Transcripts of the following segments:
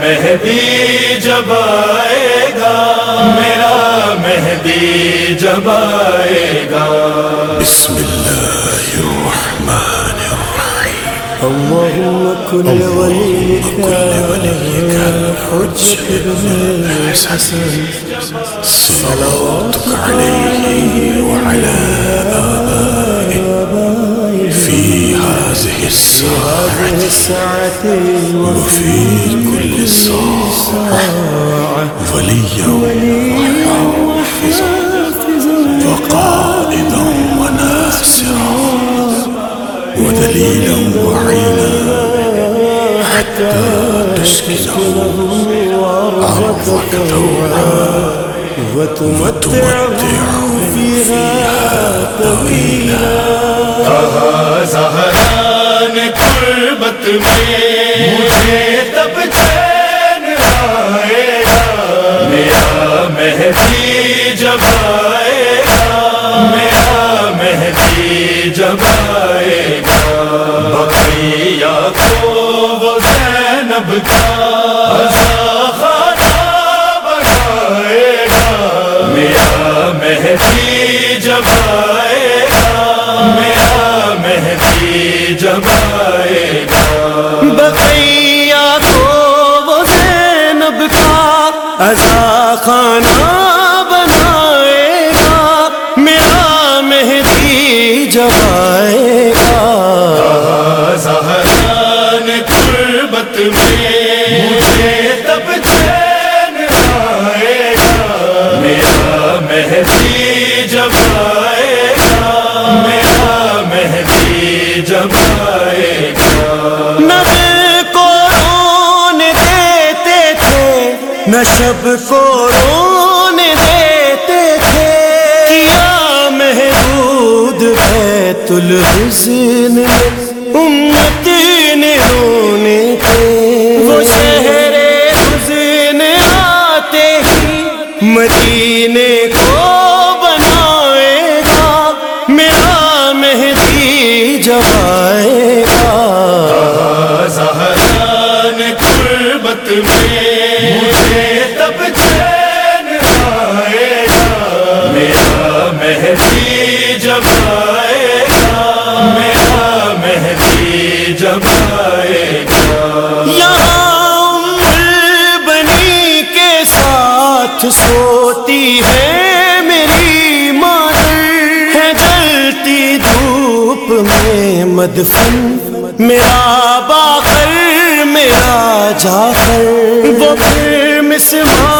مہدی جب آئے گا میرا مہدی جب آئے گا۔ بسم الله الرحمن الرحيم اللهم كن وليك حجة ابن الحسن صلواتك عليه وعلى آبائه في هذه الساعة وفي كل ساعة وليا وحافظا وقائدا وناصرا ودليلا وعينا حتى تسكنه أرضك طوعا وتمتعه فيها طويلا زہران قربت میں مجھے مہدی جب آئے گا میرا مہدی جب آئے گا بقیہ کو وہ زینب کا۔ کا ازا خانہ بنائے گا میرا مہدی جب گا۔ زہران قربت میں نہ شب کو رونے دیتے تھے۔ کیا محدود ہے الحسن میں مدفن میرا باخر میرا جاخر وہ پھر مسمار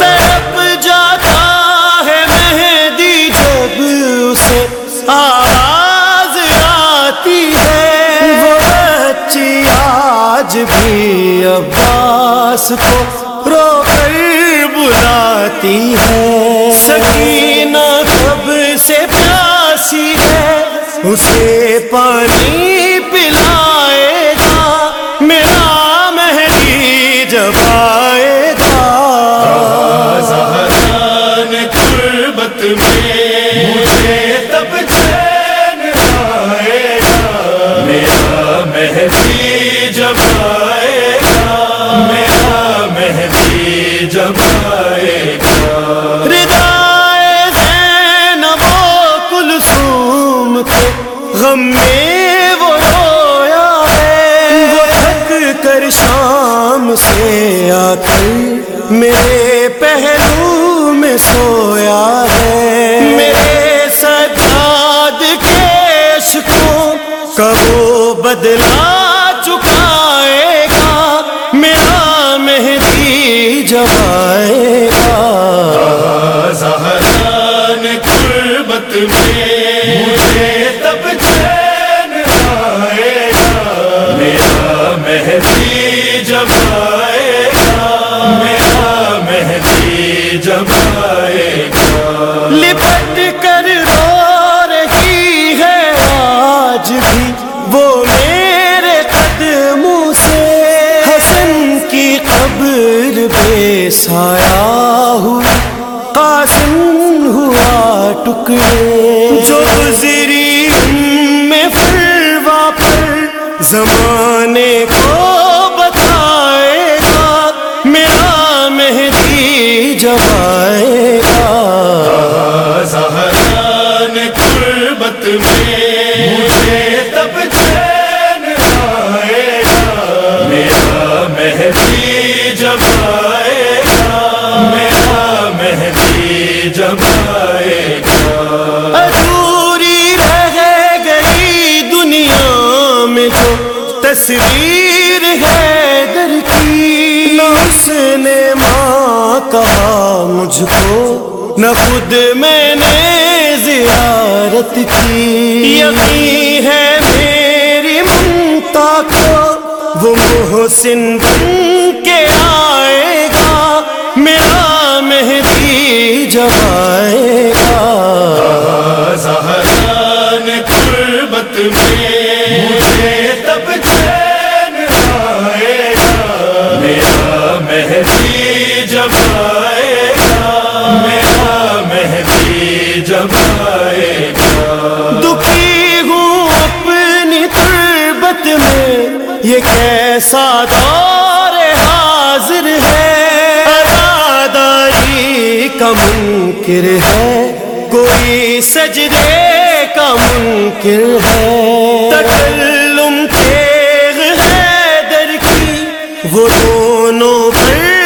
تڑپ جاتا ہے مہدی جب اسے آواز آتی ہے وہ بچی آج بھی عباس کو رو کر بلاتی ہے سکینہ کب سے پیاسی ہے، اسے پانی جائے گا زہران قربت میں مجھے تب چین آئے گا میرا مہدی جب آئے گا میرا مہدی آ کر میرے پہلو میں سویا ہے۔ میرے سجاد کے عشقوں کا وہ بدلا چکائے گا۔ میرا مہدی جب آئے گا زہران قربت میں قبر بے سایہ ہوئی قاسم ہوا ٹکڑے۔ جو گزری میں فروا پر زمانے کو بتائے گا میرا مہدی جب آئے گا۔ زہران قربت میں مجھے تب چین آئے گا۔ میرا مہدی جب آئے گا میرا مہدی جب آئے گا ادھوری رہ گئی دنیا میں جو تصویر ہے در کی اس نے ماں کہا مجھ کو نہ خود میں نے زیارت کی۔ یقین ہے وہ بن کے آئے گا میرا مہدی جب کا منکر ہے کوئی سجدے کا منکر ہے تکلم تیغ ہے در کی، وہ دونوں پر